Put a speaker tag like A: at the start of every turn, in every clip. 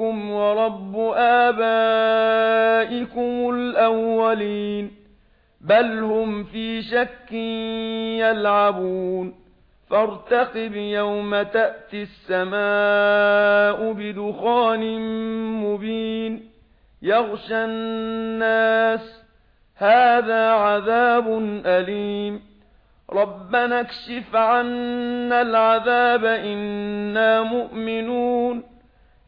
A: رَبُّكُمْ وَرَبُّ آبَائِكُمُ الْأَوَّلِينَ بَلْ هُمْ فِي شَكٍّ يَلْعَبُونَ فَارْتَقِبْ يَوْمَ تَأْتِي السَّمَاءُ بِدُخَانٍ مُبِينٍ يَغْشَى النَّاسَ هَذَا عَذَابٌ أَلِيمٌ رَبَّنَا اكْشِفْ عَنَّا الْعَذَابَ إِنَّا مُؤْمِنُونَ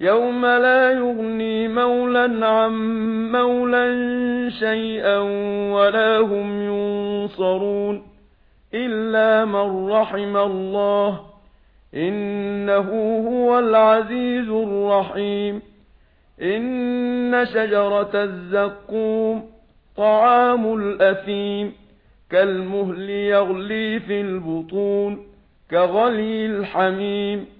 A: يَوْمَ لَا يُغْنِي مَوْلًى عَن مَّوْلًى شَيْئًا وَلَا هُمْ يُنصَرُونَ إِلَّا مَن رَّحِمَ اللَّهُ إِنَّهُ هُوَ الْعَزِيزُ الرَّحِيمُ إِنَّ شَجَرَةَ الزَّقُّومِ طَعَامُ الْأَثِيمِ كَالْمُهْلِ يَغْلِي فِي الْبُطُونِ كَغَلْيِ الْحَمِيمِ